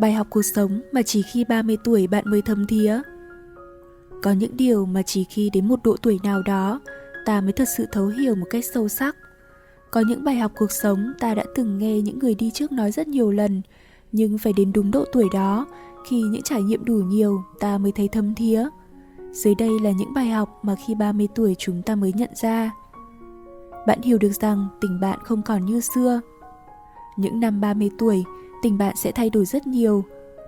Bài học cuộc sống mà chỉ khi 30 tuổi bạn mới thấm thía. Có những điều mà chỉ khi đến một độ tuổi nào đó ta mới thật sự thấu hiểu một cách sâu sắc. Có những bài học cuộc sống ta đã từng nghe những người đi trước nói rất nhiều lần, nhưng phải đến đúng độ tuổi đó, khi những trải nghiệm đủ nhiều ta mới thấy thấm thía. Dưới đây là những bài học mà khi 30 tuổi chúng ta mới nhận ra. Bạn hiểu được rằng tình bạn không còn như xưa. Những năm 30 tuổi, tình bạn sẽ thay đổi rất nhiều.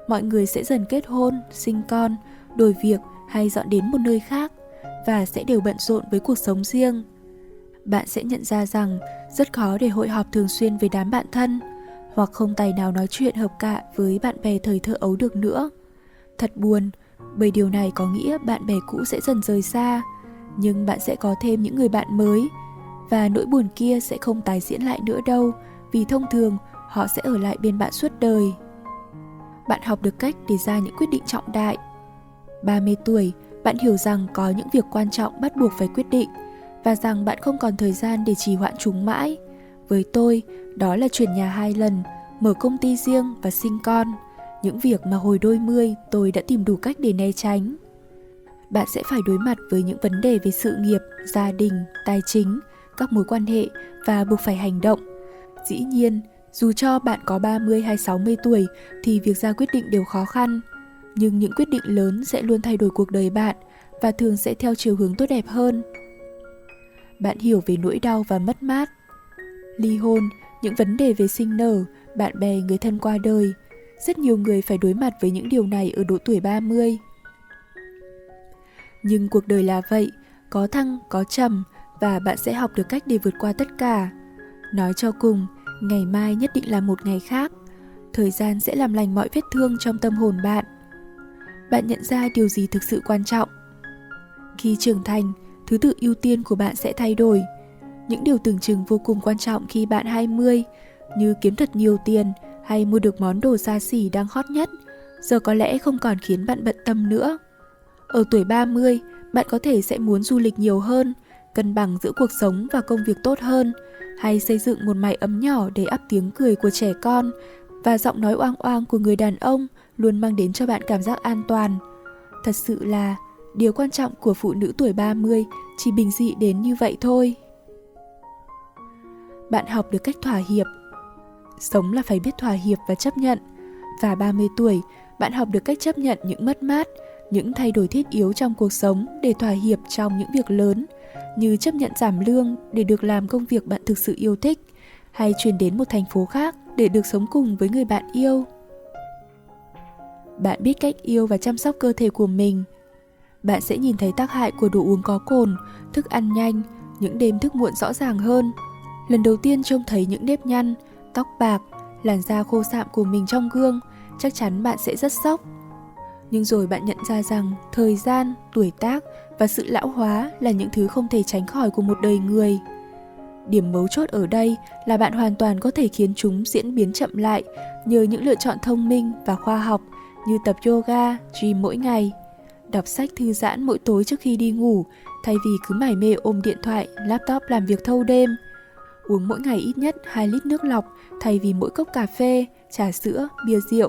Mọi người sẽ dần kết hôn, sinh con, đổi việc hay dọn đến một nơi khác và sẽ đều bận rộn với cuộc sống riêng. Bạn sẽ nhận ra rằng rất khó để hội họp thường xuyên với đám bạn thân hoặc không tài nào nói chuyện hợp cạ với bạn bè thời thơ ấu được nữa. Thật buồn, bởi điều này có nghĩa bạn bè cũ sẽ dần rời xa, nhưng bạn sẽ có thêm những người bạn mới và nỗi buồn kia sẽ không tái diễn lại nữa đâu, vì thông thường họ sẽ ở lại bên bạn suốt đời. Bạn học được cách để ra những quyết định trọng đại. 30 tuổi, bạn hiểu rằng có những việc quan trọng bắt buộc phải quyết định và rằng bạn không còn thời gian để trì hoãn chúng mãi. Với tôi, đó là chuyển nhà hai lần, mở công ty riêng và sinh con, những việc mà hồi đôi mươi tôi đã tìm đủ cách để né tránh. Bạn sẽ phải đối mặt với những vấn đề về sự nghiệp, gia đình, tài chính, các mối quan hệ và buộc phải hành động. Dĩ nhiên, dù cho bạn có 30 hay 60 tuổi thì việc ra quyết định đều khó khăn, nhưng những quyết định lớn sẽ luôn thay đổi cuộc đời bạn và thường sẽ theo chiều hướng tốt đẹp hơn. Bạn hiểu về nỗi đau và mất mát. Ly hôn, những vấn đề về sinh nở, bạn bè, người thân qua đời, rất nhiều người phải đối mặt với những điều này ở độ tuổi 30. Nhưng cuộc đời là vậy, có thăng, có trầm và bạn sẽ học được cách để vượt qua tất cả. Nói cho cùng, ngày mai nhất định là một ngày khác. Thời gian sẽ làm lành mọi vết thương trong tâm hồn bạn. Bạn nhận ra điều gì thực sự quan trọng. Khi trưởng thành, thứ tự ưu tiên của bạn sẽ thay đổi. Những điều tưởng chừng vô cùng quan trọng khi bạn 20, như kiếm thật nhiều tiền hay mua được món đồ xa xỉ đang hot nhất, giờ có lẽ không còn khiến bạn bận tâm nữa. Ở tuổi 30, bạn có thể sẽ muốn du lịch nhiều hơn, cân bằng giữa cuộc sống và công việc tốt hơn, hay xây dựng một mái ấm nhỏ để áp tiếng cười của trẻ con và giọng nói oang oang của người đàn ông luôn mang đến cho bạn cảm giác an toàn. Thật sự là điều quan trọng của phụ nữ tuổi 30 chỉ bình dị đến như vậy thôi. Bạn học được cách thỏa hiệp. Sống là phải biết thỏa hiệp và chấp nhận. Và 30 tuổi, bạn học được cách chấp nhận những mất mát, những thay đổi thiết yếu trong cuộc sống để thỏa hiệp trong những việc lớn – như chấp nhận giảm lương để được làm công việc bạn thực sự yêu thích, hay chuyển đến một thành phố khác để được sống cùng với người bạn yêu. Bạn biết cách yêu và chăm sóc cơ thể của mình. Bạn sẽ nhìn thấy tác hại của đồ uống có cồn, thức ăn nhanh, những đêm thức muộn rõ ràng hơn. Lần đầu tiên trông thấy những nếp nhăn, tóc bạc, làn da khô sạm của mình trong gương, chắc chắn bạn sẽ rất sốc nhưng rồi bạn nhận ra rằng thời gian tuổi tác và sự lão hóa là những thứ không thể tránh khỏi của một đời người điểm mấu chốt ở đây là bạn hoàn toàn có thể khiến chúng diễn biến chậm lại nhờ những lựa chọn thông minh và khoa học như tập yoga gym mỗi ngày đọc sách thư giãn mỗi tối trước khi đi ngủ thay vì cứ mải mê ôm điện thoại laptop làm việc thâu đêm uống mỗi ngày ít nhất 2 lít nước lọc thay vì mỗi cốc cà phê, trà sữa, bia rượu.